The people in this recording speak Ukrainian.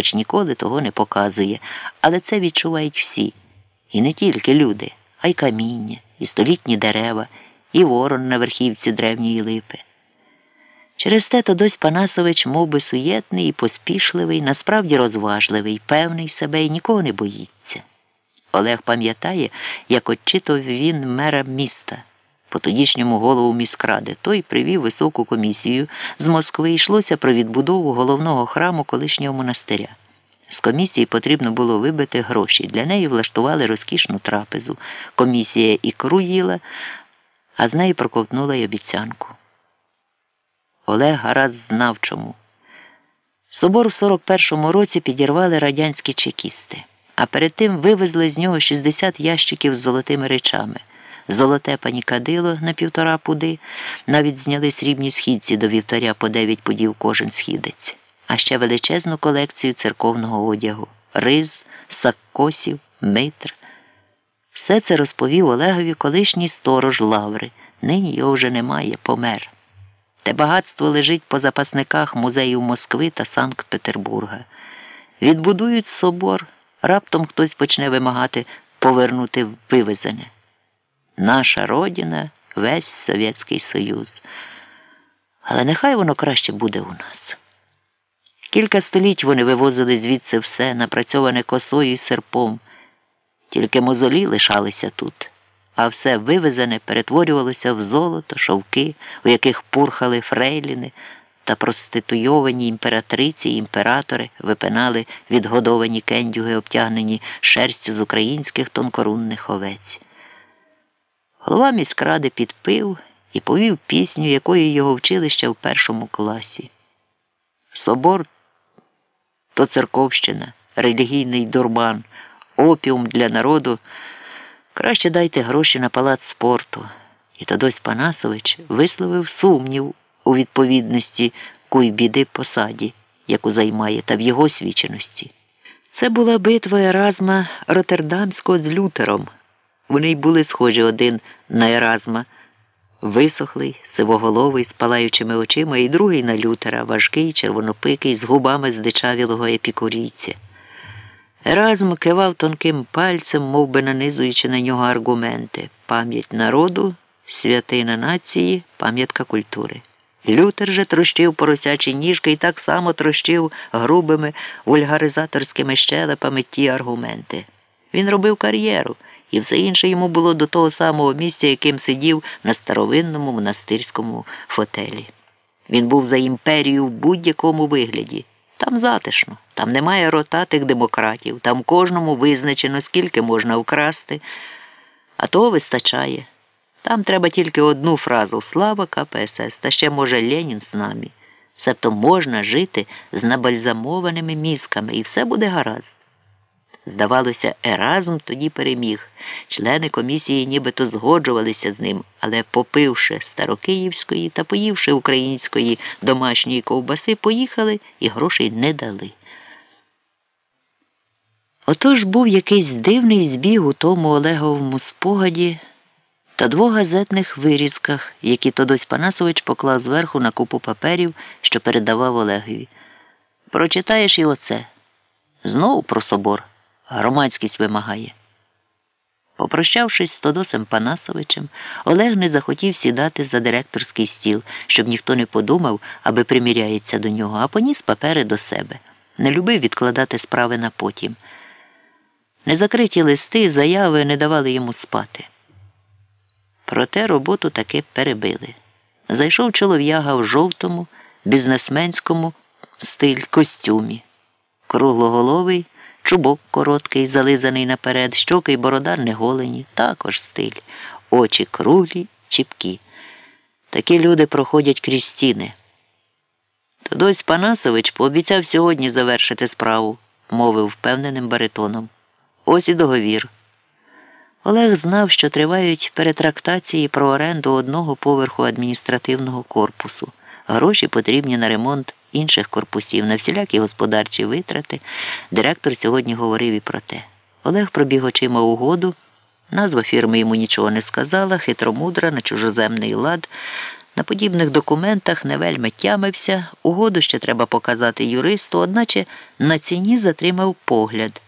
хоч ніколи того не показує, але це відчувають всі. І не тільки люди, а й каміння, і столітні дерева, і ворон на верхівці древньої липи. Через те Тодось Панасович мов би, суєтний і поспішливий, насправді розважливий, певний себе і нікого не боїться. Олег пам'ятає, як отчитував він мера міста. По тодішньому голову міськради той привів високу комісію з Москви йшлося про відбудову головного храму колишнього монастиря. З комісії потрібно було вибити гроші. Для неї влаштували розкішну трапезу. Комісія ікру їла, а з неї проковтнула й обіцянку. Олег гаразд знав чому. Собор в 41-му році підірвали радянські чекісти, а перед тим вивезли з нього 60 ящиків з золотими речами, золоте панікадило на півтора пуди, навіть зняли срібні східці до вівтаря по 9 пудів кожен східець, а ще величезну колекцію церковного одягу, риз, саккосів, митр. Все це розповів Олегові колишній сторож Лаври. Нині його вже немає, помер. Те багатство лежить по запасниках музеїв Москви та Санкт-Петербурга. Відбудують собор, раптом хтось почне вимагати повернути вивезене. Наша родина, весь Совєтський Союз. Але нехай воно краще буде у нас. Кілька століть вони вивозили звідси все, напрацьоване косою і серпом, тільки мозолі лишалися тут а все вивезене перетворювалося в золото, шовки, у яких пурхали фрейліни та проституйовані імператриці і імператори випинали відгодовані кендюги, обтягнені шерстю з українських тонкорунних овець. Голова міськради підпив і повів пісню, якої його вчили ще в першому класі. Собор то церковщина, релігійний дурбан, опіум для народу. Краще дайте гроші на палац спорту. І Тодось Панасович висловив сумнів у відповідності куйбіди посаді, яку займає, та в його свідченості. Це була битва Еразма Роттердамського з Лютером. Вони й були схожі один на Еразма, висохлий, сивоголовий, з палаючими очима, і другий на Лютера, важкий, червонопикий, з губами здичавілого епікурійця. Еразм кивав тонким пальцем, мов би нанизуючи на нього аргументи пам'ять народу, святина нації, пам'ятка культури. Лютер же трощив поросячі ніжки і так само трощив грубими вульгаризаторськими щелепами ті аргументи. Він робив кар'єру, і все інше йому було до того самого місця, яким сидів на старовинному монастирському фотелі. Він був за імперію в будь-якому вигляді. Там затишно, там немає ротатих демократів, там кожному визначено, скільки можна вкрасти, а того вистачає. Там треба тільки одну фразу Слава КПСС, та ще, може, Ленін з нами. Себто можна жити з набальзамованими мізками, і все буде гаразд. Здавалося, Еразм тоді переміг. Члени комісії нібито згоджувалися з ним, але, попивши старокиївської та поївши української домашньої ковбаси, поїхали і грошей не дали. Отож був якийсь дивний збіг у тому Олеговому спогаді та двох газетних вирізках, які Тодось Панасович поклав зверху на купу паперів, що передавав Олегові. Прочитаєш і оце. Знову про собор. Громадськість вимагає. Попрощавшись з Тодосом Панасовичем, Олег не захотів сідати за директорський стіл, щоб ніхто не подумав, аби приміряється до нього, а поніс папери до себе. Не любив відкладати справи на потім. Незакриті листи, заяви не давали йому спати. Проте роботу таки перебили. Зайшов чолов'яга в жовтому, бізнесменському стиль костюмі, круглоголовий. Чубок короткий, зализаний наперед, щоки й борода не голені, також стиль, очі круглі, чіпкі. Такі люди проходять крізь стіни. Тодось Панасович пообіцяв сьогодні завершити справу, мовив впевненим баритоном. Ось і договір. Олег знав, що тривають перетрактації про оренду одного поверху адміністративного корпусу. Гроші потрібні на ремонт інших корпусів, на всілякі господарчі витрати. Директор сьогодні говорив і про те. Олег пробіг очима угоду. Назва фірми йому нічого не сказала, хитромудра на чужоземний лад. На подібних документах не вельми тямився, угоду ще треба показати юристу, одначе на ціні затримав погляд.